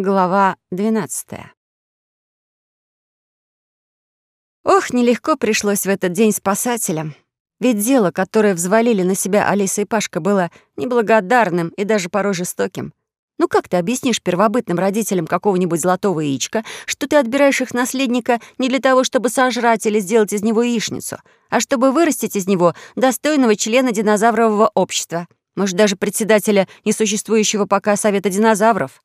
Глава 12. Ох, нелегко пришлось в этот день спасателям. Ведь дело, которое взвалили на себя Алиса и Пашка, было неблагодарным и даже порой жестоким. Ну как ты объяснишь первобытным родителям какого-нибудь золотого яичка, что ты отбираешь их наследника не для того, чтобы сожрать или сделать из него яичницу, а чтобы вырастить из него достойного члена динозаврового общества, может, даже председателя несуществующего пока Совета динозавров?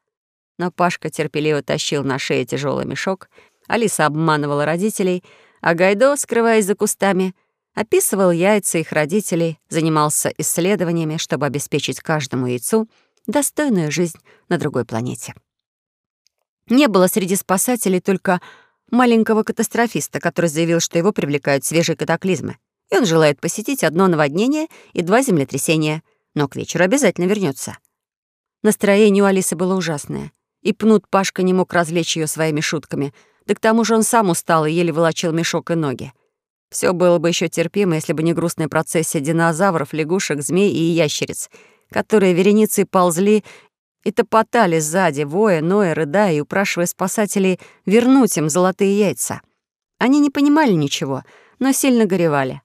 Но Пашка терпеливо тащил на шее тяжелый мешок, Алиса обманывала родителей, а Гайдо, скрываясь за кустами, описывал яйца их родителей, занимался исследованиями, чтобы обеспечить каждому яйцу достойную жизнь на другой планете. Не было среди спасателей только маленького катастрофиста, который заявил, что его привлекают свежие катаклизмы, и он желает посетить одно наводнение и два землетрясения, но к вечеру обязательно вернется. Настроение у Алисы было ужасное — и пнут Пашка не мог развлечь ее своими шутками. Да к тому же он сам устал и еле волочил мешок и ноги. Все было бы еще терпимо, если бы не грустная процессия динозавров, лягушек, змей и ящериц, которые вереницей ползли и топотали сзади, воя, ноя, рыдая и упрашивая спасателей вернуть им золотые яйца. Они не понимали ничего, но сильно горевали.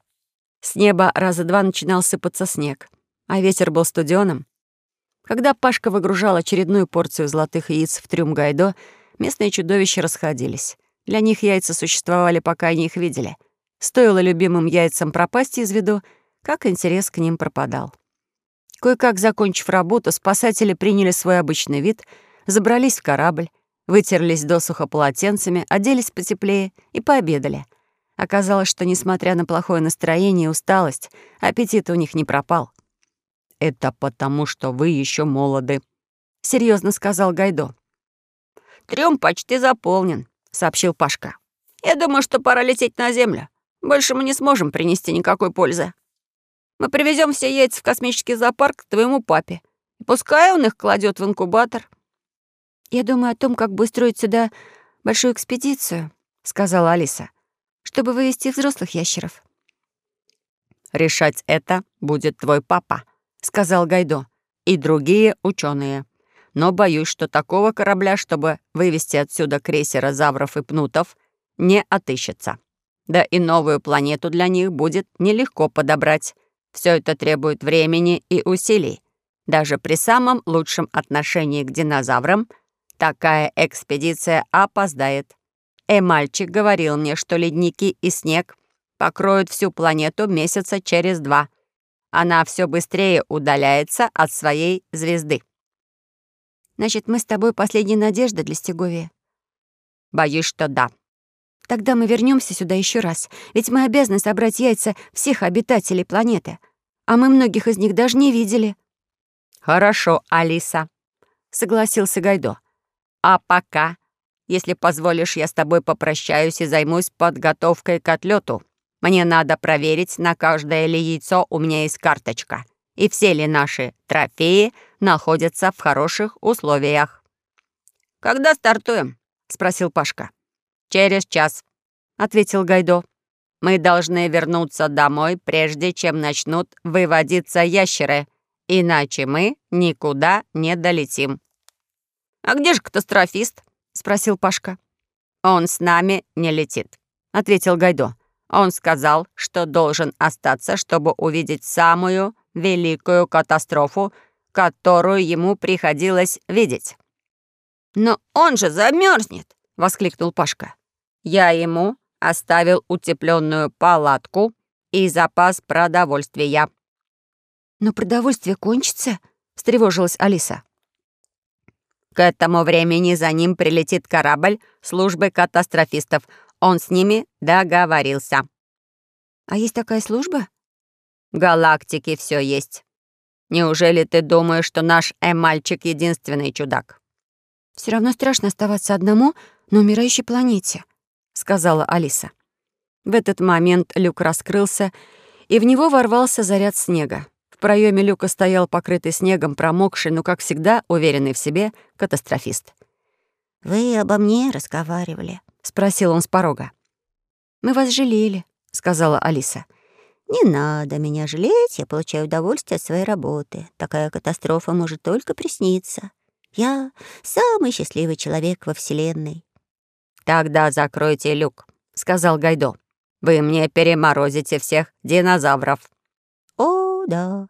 С неба раза два начинал сыпаться снег, а ветер был студеным. Когда Пашка выгружал очередную порцию золотых яиц в трюм Гайдо, местные чудовища расходились. Для них яйца существовали, пока они их видели. Стоило любимым яйцам пропасть из виду, как интерес к ним пропадал. Кое-как закончив работу, спасатели приняли свой обычный вид, забрались в корабль, вытерлись досуха полотенцами, оделись потеплее и пообедали. Оказалось, что, несмотря на плохое настроение и усталость, аппетит у них не пропал — это потому, что вы еще молоды», — серьезно сказал Гайдо. «Трюм почти заполнен», — сообщил Пашка. «Я думаю, что пора лететь на Землю. Больше мы не сможем принести никакой пользы. Мы привезем все яйца в космический зоопарк к твоему папе. Пускай он их кладет в инкубатор». «Я думаю о том, как бы устроить сюда большую экспедицию», — сказала Алиса, «чтобы вывести взрослых ящеров». «Решать это будет твой папа», — сказал Гайдо, — «и другие ученые. Но боюсь, что такого корабля, чтобы вывести отсюда крейсера Завров и Пнутов, не отыщется. Да и новую планету для них будет нелегко подобрать. Все это требует времени и усилий. Даже при самом лучшем отношении к динозаврам такая экспедиция опоздает. И мальчик говорил мне, что ледники и снег покроют всю планету месяца через два — она все быстрее удаляется от своей звезды. Значит, мы с тобой последняя надежда для Стеговия? Боюсь, что да. Тогда мы вернемся сюда еще раз, ведь мы обязаны собрать яйца всех обитателей планеты, а мы многих из них даже не видели. Хорошо, Алиса, согласился Гайдо. А пока, если позволишь, я с тобой попрощаюсь и займусь подготовкой к отлету. Мне надо проверить, на каждое ли яйцо у меня есть карточка, и все ли наши трофеи находятся в хороших условиях. «Когда стартуем?» — спросил Пашка. «Через час», — ответил Гайдо. «Мы должны вернуться домой, прежде чем начнут выводиться ящеры, иначе мы никуда не долетим». «А где же катастрофист?» — спросил Пашка. «Он с нами не летит», — ответил Гайдо. Он сказал, что должен остаться, чтобы увидеть самую великую катастрофу, которую ему приходилось видеть. «Но он же замерзнет!» — воскликнул Пашка. «Я ему оставил утепленную палатку и запас продовольствия». «Но продовольствие кончится?» — встревожилась Алиса. «К этому времени за ним прилетит корабль службы катастрофистов. Он с ними договорился. А есть такая служба? В галактике все есть. Неужели ты думаешь, что наш Э-мальчик единственный чудак? Все равно страшно оставаться одному на умирающей планете, сказала Алиса. В этот момент люк раскрылся, и в него ворвался заряд снега. В проеме люка стоял покрытый снегом, промокший, но, как всегда, уверенный в себе катастрофист. «Вы обо мне разговаривали?» — спросил он с порога. «Мы вас жалели», — сказала Алиса. «Не надо меня жалеть, я получаю удовольствие от своей работы. Такая катастрофа может только присниться. Я самый счастливый человек во Вселенной. «Тогда закройте люк», — сказал Гайдо. «Вы мне переморозите всех динозавров». О, да,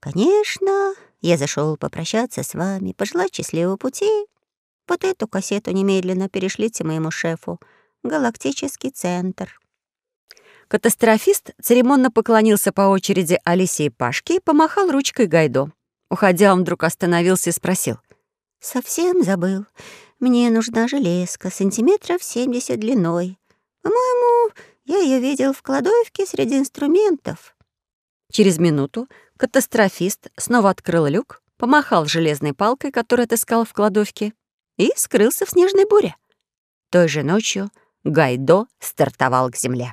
конечно. Я зашел попрощаться с вами, пожелать счастливого пути. Вот эту кассету немедленно перешлите моему шефу. Галактический центр. Катастрофист церемонно поклонился по очереди Алисе и Пашке и помахал ручкой Гайдо. Уходя, он вдруг остановился и спросил. «Совсем забыл. Мне нужна железка, сантиметров 70 длиной. По-моему, я ее видел в кладовке среди инструментов». Через минуту катастрофист снова открыл люк, помахал железной палкой, которую отыскал в кладовке, и скрылся в снежной буре. Той же ночью Гайдо стартовал к земле.